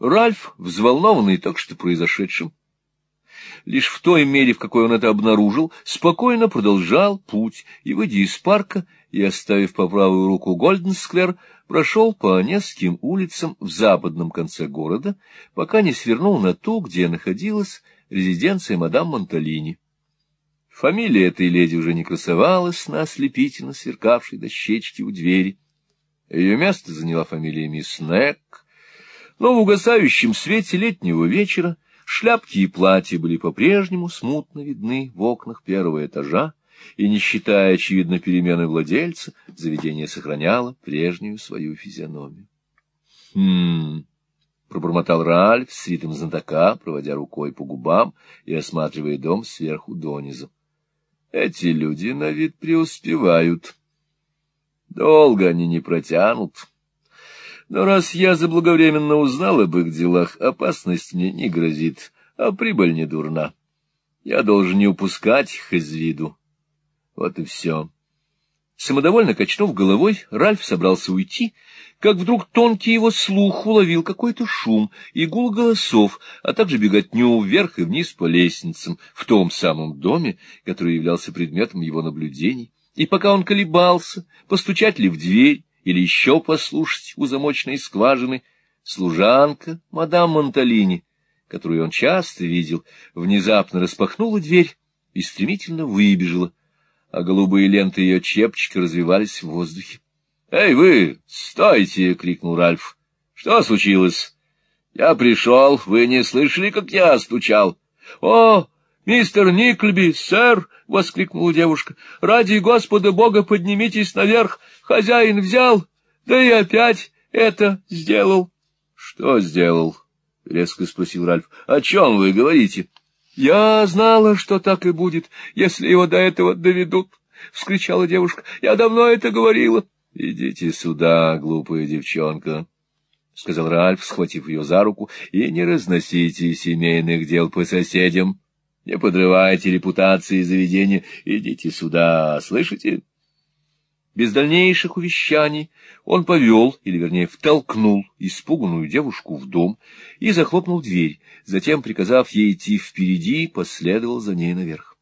Ральф, взволнованный только что произошедшим, лишь в той мере, в какой он это обнаружил, спокойно продолжал путь и, выйдя из парка и оставив по правую руку Гольденсквер, прошел по нескольким улицам в западном конце города, пока не свернул на ту, где находилась резиденция мадам Монталини. Фамилия этой леди уже не красовалась на ослепительно сверкавшей дощечке у двери. Ее место заняла фамилия мисс Нек, но в угасающем свете летнего вечера шляпки и платья были по-прежнему смутно видны в окнах первого этажа, и, не считая, очевидно, перемены владельца, заведение сохраняло прежнюю свою физиономию. «Хм...» — пробормотал Ральф с видом знатока, проводя рукой по губам и осматривая дом сверху донизу. «Эти люди на вид преуспевают. Долго они не протянут. Но раз я заблаговременно узнал об их делах, опасность мне не грозит, а прибыль не дурна. Я должен не упускать их из виду» Вот и все. Самодовольно качнув головой, Ральф собрался уйти, как вдруг тонкий его слух уловил какой-то шум и гул голосов, а также беготню вверх и вниз по лестницам в том самом доме, который являлся предметом его наблюдений. И пока он колебался, постучать ли в дверь или еще послушать у замочной скважины, служанка, мадам Монталини, которую он часто видел, внезапно распахнула дверь и стремительно выбежала, а голубые ленты ее чепчика развивались в воздухе. — Эй, вы, стойте! — крикнул Ральф. — Что случилось? — Я пришел, вы не слышали, как я стучал? — О, мистер Никльби, сэр! — воскликнула девушка. — Ради Господа Бога поднимитесь наверх. Хозяин взял, да и опять это сделал. — Что сделал? — резко спросил Ральф. — О чем вы говорите? — я знала, что так и будет, если его до этого доведут, — вскричала девушка. — Я давно это говорила. — Идите сюда, глупая девчонка, — сказал Ральф, схватив ее за руку, — и не разносите семейных дел по соседям. Не подрывайте репутации заведения. Идите сюда, слышите? — без дальнейших увещаний он повел, или вернее втолкнул испуганную девушку в дом и захлопнул дверь, затем, приказав ей идти впереди, последовал за ней наверх.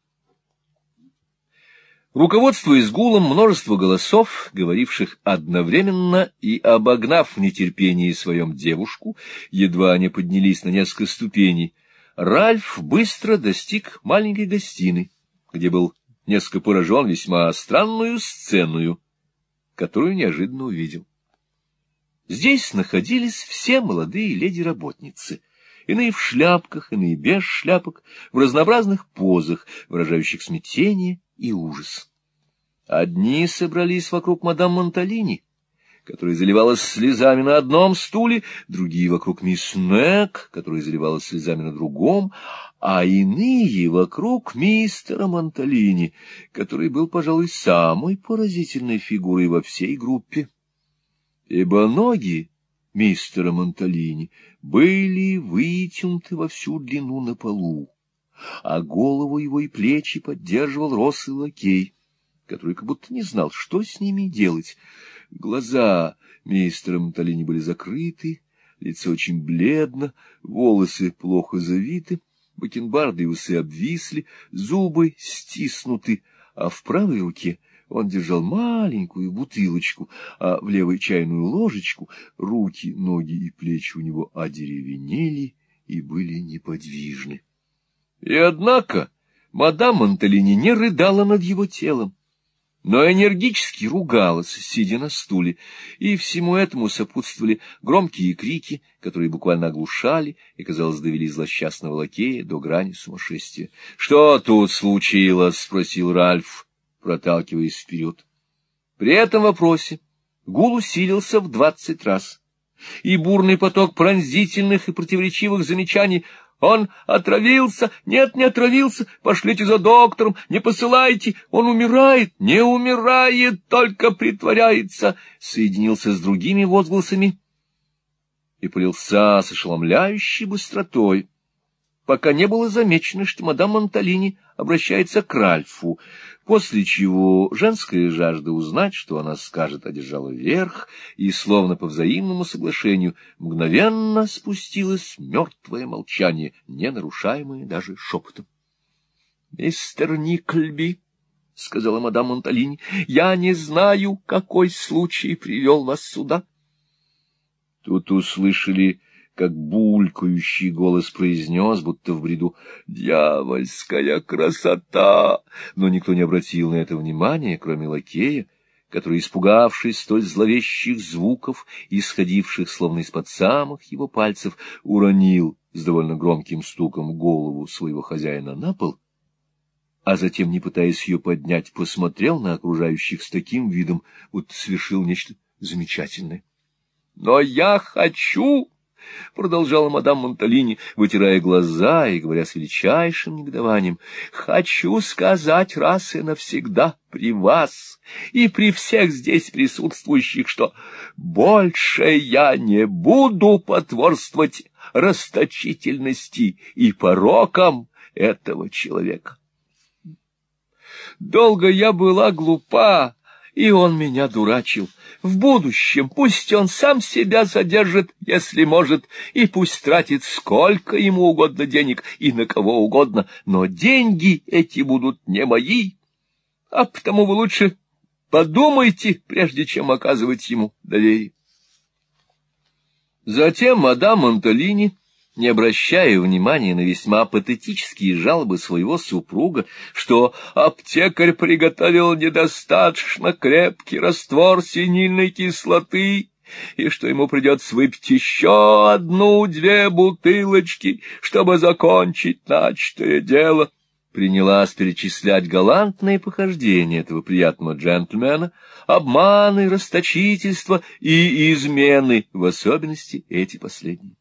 Руководствуясь гулом множества голосов, говоривших одновременно и обогнав в нетерпении своем девушку, едва они поднялись на несколько ступеней, Ральф быстро достиг маленькой гостиной, где был несколько поражен весьма странную сценую, которую неожиданно увидел. Здесь находились все молодые леди-работницы, иные в шляпках, иные без шляпок, в разнообразных позах, выражающих смятение и ужас. Одни собрались вокруг мадам Монталини, которая заливалась слезами на одном стуле, другие вокруг мисс Нек, которая заливалась слезами на другом, а иные вокруг мистера Монталини, который был, пожалуй, самой поразительной фигурой во всей группе. Ибо ноги мистера Монталини были вытянуты во всю длину на полу, а голову его и плечи поддерживал рослый лакей, который как будто не знал, что с ними делать. Глаза мистера Монталини были закрыты, лицо очень бледно, волосы плохо завиты, бакенбарды и усы обвисли, зубы стиснуты, а в правой руке он держал маленькую бутылочку, а в левой чайную ложечку, руки, ноги и плечи у него одеревенели и были неподвижны. И однако мадам Монталини не рыдала над его телом но энергически ругалась, сидя на стуле, и всему этому сопутствовали громкие крики, которые буквально оглушали и, казалось, довели злосчастного лакея до грани сумасшествия. — Что тут случилось? — спросил Ральф, проталкиваясь вперед. При этом вопросе гул усилился в двадцать раз, и бурный поток пронзительных и противоречивых замечаний он отравился, нет, не отравился, пошлите за доктором, не посылайте, он умирает, не умирает, только притворяется, соединился с другими возгласами и полился с ошеломляющей быстротой. пока не было замечено, что мадам Монталини обращается к Ральфу, после чего женская жажда узнать, что она скажет, одержала верх, и, словно по взаимному соглашению, мгновенно спустилось мертвое молчание, не нарушаемое даже шепотом. — Мистер Никльби, — сказала мадам Монталини, — я не знаю, какой случай привел вас сюда. Тут услышали как булькающий голос произнес, будто в бреду, «Дьявольская красота!» Но никто не обратил на это внимания, кроме лакея, который, испугавшись столь зловещих звуков, исходивших словно из-под самых его пальцев, уронил с довольно громким стуком голову своего хозяина на пол, а затем, не пытаясь ее поднять, посмотрел на окружающих с таким видом, будто совершил нечто замечательное. — Но я хочу — продолжала мадам Монталини, вытирая глаза и говоря с величайшим негодованием, — «хочу сказать раз и навсегда при вас и при всех здесь присутствующих, что больше я не буду потворствовать расточительности и порокам этого человека. Долго я была глупа, и он меня дурачил. В будущем пусть он сам себя задержит, если может, и пусть тратит сколько ему угодно денег и на кого угодно, но деньги эти будут не мои, а потому вы лучше подумайте, прежде чем оказывать ему доверие. Затем мадам Монталини не обращая внимания на весьма патетические жалобы своего супруга, что аптекарь приготовил недостаточно крепкий раствор синильной кислоты, и что ему придется выпить еще одну-две бутылочки, чтобы закончить начатое дело, принялась перечислять галантные похождения этого приятного джентльмена, обманы, расточительства и измены, в особенности эти последние.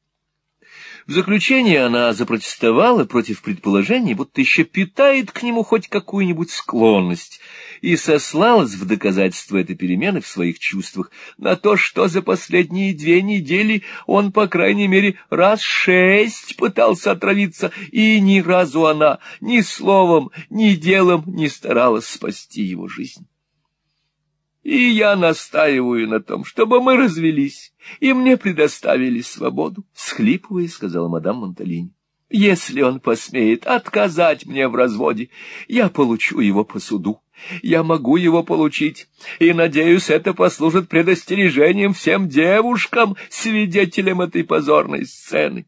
В заключение она запротестовала против предположений, будто еще питает к нему хоть какую-нибудь склонность, и сослалась в доказательство этой перемены в своих чувствах на то, что за последние две недели он, по крайней мере, раз шесть пытался отравиться, и ни разу она ни словом, ни делом не старалась спасти его жизнь. И я настаиваю на том, чтобы мы развелись, и мне предоставили свободу, — схлипывая, сказала мадам Монталини. Если он посмеет отказать мне в разводе, я получу его по суду. Я могу его получить, и, надеюсь, это послужит предостережением всем девушкам, свидетелям этой позорной сцены.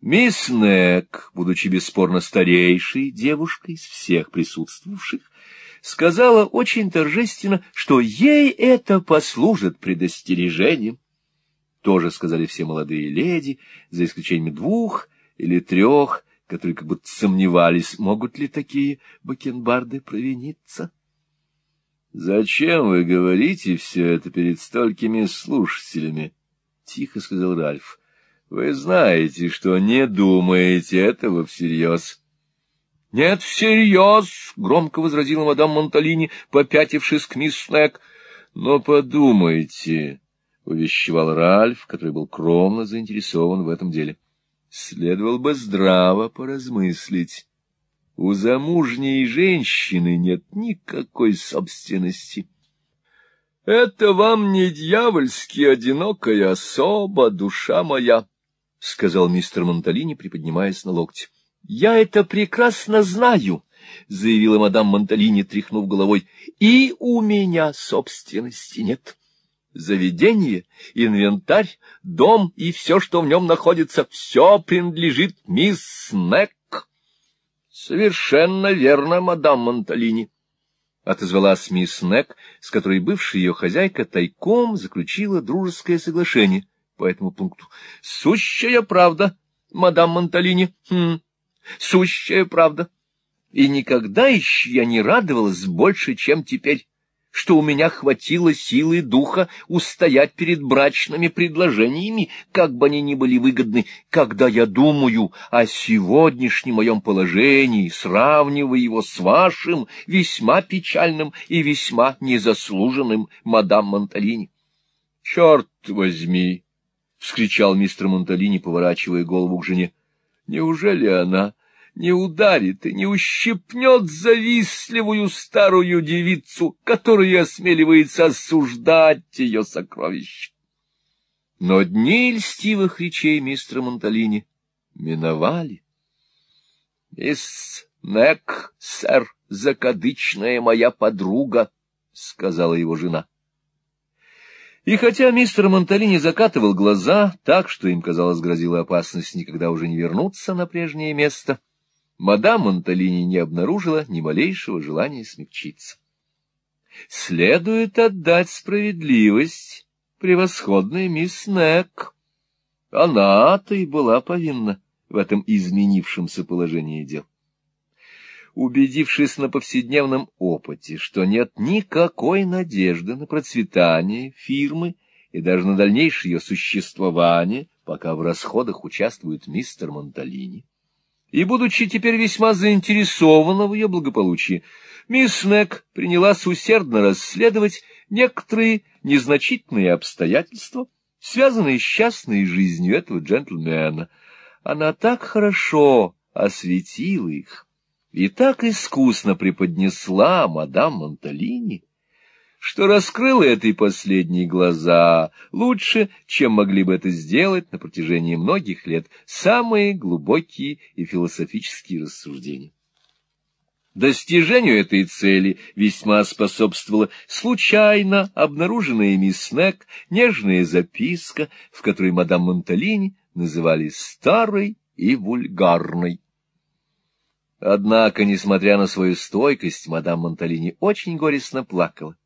Мисс Нек, будучи бесспорно старейшей девушкой из всех присутствовавших, сказала очень торжественно, что ей это послужит предостережением. Тоже сказали все молодые леди, за исключением двух или трех, которые как будто сомневались, могут ли такие бакенбарды провиниться. — Зачем вы говорите все это перед столькими слушателями? — тихо сказал Ральф. — Вы знаете, что не думаете этого всерьез. —— Нет, всерьез, — громко возразила мадам Монталини, попятившись к мисс Снег. — Но подумайте, — увещевал Ральф, который был кровно заинтересован в этом деле. — Следовало бы здраво поразмыслить. У замужней женщины нет никакой собственности. — Это вам не дьявольски одинокая особа, душа моя, — сказал мистер Монталини, приподнимаясь на локте. — Я это прекрасно знаю, — заявила мадам Монталини, тряхнув головой, — и у меня собственности нет. Заведение, инвентарь, дом и все, что в нем находится, все принадлежит мисс Снэк. — Совершенно верно, мадам Монталини, — отозвалась мисс Снэк, с которой бывшая ее хозяйка тайком заключила дружеское соглашение по этому пункту. — Сущая правда, мадам Монталини. Хм сущая правда. И никогда еще я не радовалась больше, чем теперь, что у меня хватило силы духа устоять перед брачными предложениями, как бы они ни были выгодны, когда я думаю о сегодняшнем моем положении, сравнивая его с вашим, весьма печальным и весьма незаслуженным, мадам Монталини. — Черт возьми! — вскричал мистер Монталини, поворачивая голову к жене. Неужели она не ударит и не ущипнет завистливую старую девицу, которая осмеливается осуждать ее сокровища? Но дни льстивых речей мистера Монталини миновали. — Мисс Нек, сэр, закадычная моя подруга, — сказала его жена. И хотя мистер Монталини закатывал глаза так, что им, казалось, грозила опасность никогда уже не вернуться на прежнее место, мадам Монталини не обнаружила ни малейшего желания смягчиться. Следует отдать справедливость превосходной мисс Нек. Она-то и была повинна в этом изменившемся положении дел убедившись на повседневном опыте, что нет никакой надежды на процветание фирмы и даже на дальнейшее ее существование, пока в расходах участвует мистер Монталини. И, будучи теперь весьма заинтересована в ее благополучии, мисс Нек принялась усердно расследовать некоторые незначительные обстоятельства, связанные с частной жизнью этого джентльмена. Она так хорошо осветила их, и так искусно преподнесла мадам Монталини, что раскрыла этой последней глаза лучше, чем могли бы это сделать на протяжении многих лет самые глубокие и философические рассуждения. Достижению этой цели весьма способствовала случайно обнаруженная мисс Нек нежная записка, в которой мадам Монталини называли старой и вульгарной. Однако, несмотря на свою стойкость, мадам Монталини очень горестно плакала.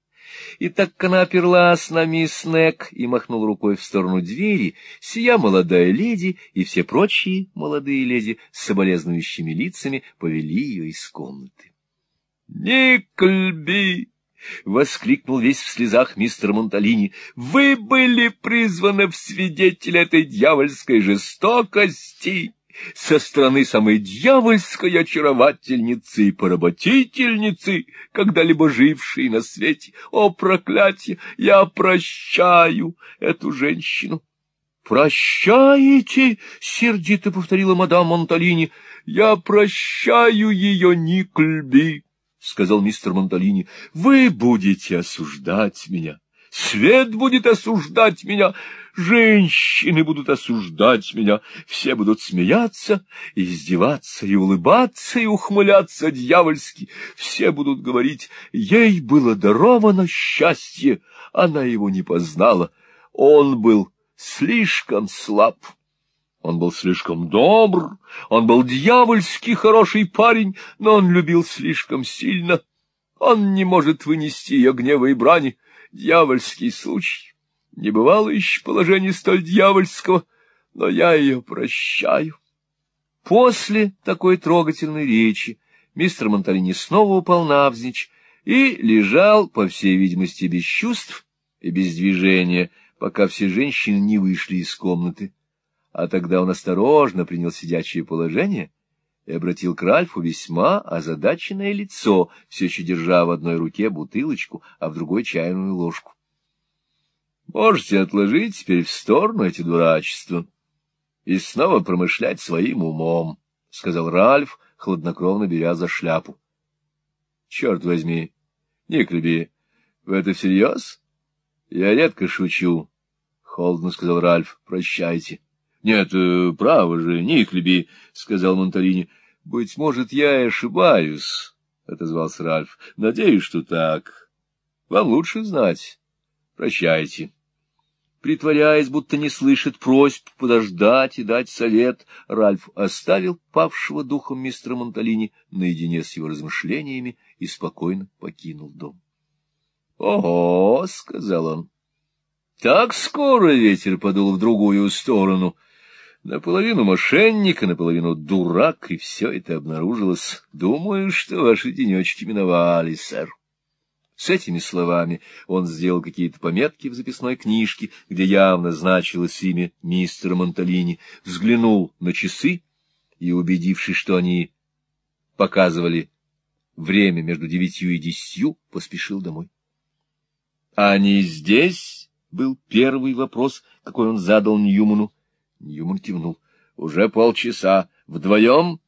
И так как она оперлась на мисс Нек и махнула рукой в сторону двери, сия молодая леди и все прочие молодые леди с соболезнующими лицами повели ее из комнаты. — Никльби! — воскликнул весь в слезах мистер Монталини. — Вы были призваны в свидетель этой дьявольской жестокости! Со стороны самой дьявольской очаровательницы и поработительницы, когда-либо жившей на свете. О, проклятие! Я прощаю эту женщину. «Прощаете?» — сердито повторила мадам Монталини. «Я прощаю ее, Никльби», — сказал мистер Монталини. «Вы будете осуждать меня. Свет будет осуждать меня, женщины будут осуждать меня, все будут смеяться, и издеваться, и улыбаться, и ухмыляться дьявольски. Все будут говорить, ей было даровано счастье, она его не познала. Он был слишком слаб. Он был слишком добр, он был дьявольски хороший парень, но он любил слишком сильно. Он не может вынести ее гнева и брани дьявольский случай. Не бывало еще положения столь дьявольского, но я ее прощаю. После такой трогательной речи мистер Монталини снова упал навзничь и лежал, по всей видимости, без чувств и без движения, пока все женщины не вышли из комнаты. А тогда он осторожно принял сидячее положение и обратил к Ральфу весьма озадаченное лицо, все еще держа в одной руке бутылочку, а в другой чайную ложку. — Можете отложить теперь в сторону эти дурачества и снова промышлять своим умом, — сказал Ральф, хладнокровно беря за шляпу. — Черт возьми, Никлеби, вы это всерьез? — Я редко шучу, — холодно сказал Ральф. — Прощайте. Нет, э, право же, Никлеби, — сказал Монталини. — Быть может, я и ошибаюсь, — отозвался Ральф. — Надеюсь, что так. Вам лучше знать. Прощайте. Притворяясь, будто не слышит просьб подождать и дать совет, Ральф оставил павшего духом мистера Монталини наедине с его размышлениями и спокойно покинул дом. — Ого! — сказал он. — Так скоро ветер подул в другую сторону — Наполовину мошенник, а наполовину дурак, и все это обнаружилось. Думаю, что ваши денечки миновали, сэр. С этими словами он сделал какие-то пометки в записной книжке, где явно значилось имя мистера Монталини, взглянул на часы и, убедившись, что они показывали время между девятью и десятью, поспешил домой. — Они здесь? — был первый вопрос, какой он задал Ньюману. Ньюман кивнул. — Уже полчаса. — Вдвоем?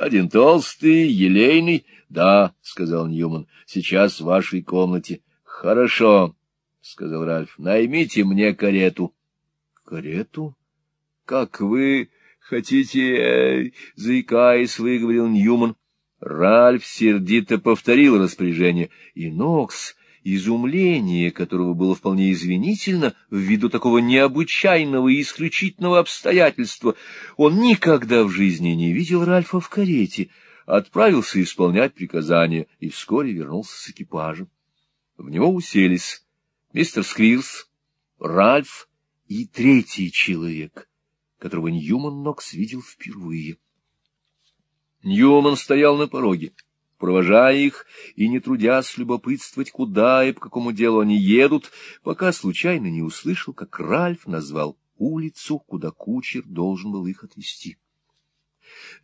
Один толстый, елейный. — Да, — сказал Ньюман, — сейчас в вашей комнате. — Хорошо, — сказал Ральф, — наймите мне карету. — Карету? Как вы хотите, э, заикаясь, выговорил Ньюман. Ральф сердито повторил распоряжение, и Нокс изумление которого было вполне извинительно ввиду такого необычайного и исключительного обстоятельства. Он никогда в жизни не видел Ральфа в карете, отправился исполнять приказания и вскоре вернулся с экипажем. В него уселись мистер Сквирс, Ральф и третий человек, которого Ньюман Нокс видел впервые. Ньюман стоял на пороге провожая их и не трудясь любопытствовать, куда и по какому делу они едут, пока случайно не услышал, как Ральф назвал улицу, куда кучер должен был их отвезти.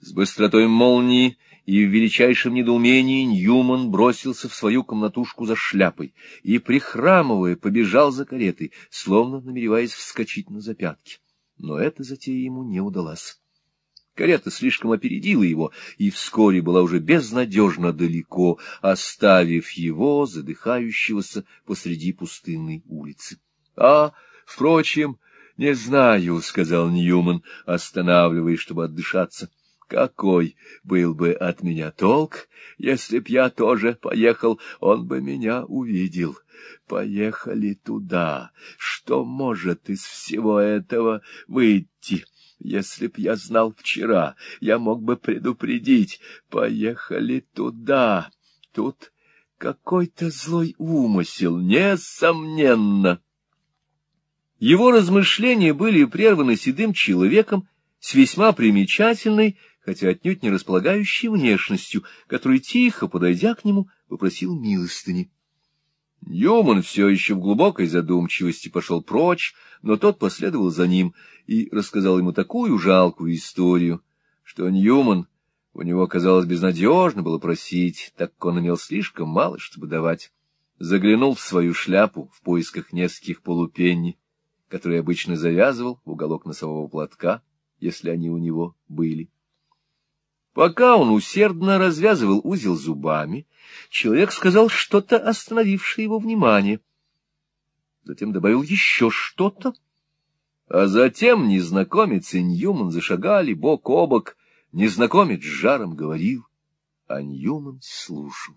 С быстротой молнии и в величайшем недоумении Ньюман бросился в свою комнатушку за шляпой и, прихрамывая, побежал за каретой, словно намереваясь вскочить на запятки. Но эта затея ему не удалась. Карета слишком опередила его и вскоре была уже безнадежно далеко, оставив его, задыхающегося, посреди пустынной улицы. — А, впрочем, не знаю, — сказал Ньюман, останавливаясь, чтобы отдышаться. — Какой был бы от меня толк, если б я тоже поехал, он бы меня увидел. Поехали туда. Что может из всего этого выйти? — если б я знал вчера, я мог бы предупредить. Поехали туда. Тут какой-то злой умысел, несомненно. Его размышления были прерваны седым человеком с весьма примечательной, хотя отнюдь не располагающей внешностью, который, тихо подойдя к нему, попросил милостыни. Ньюман все еще в глубокой задумчивости пошел прочь, но тот последовал за ним и рассказал ему такую жалкую историю, что Ньюман у него, казалось, безнадежно было просить, так как он имел слишком мало, чтобы давать. Заглянул в свою шляпу в поисках нескольких полупенни, которые обычно завязывал в уголок носового платка, если они у него были. Пока он усердно развязывал узел зубами, человек сказал что-то, остановившее его внимание. Затем добавил еще что-то, а затем незнакомец и Ньюман зашагали бок о бок. Незнакомец жаром говорил, а Ньюман слушал.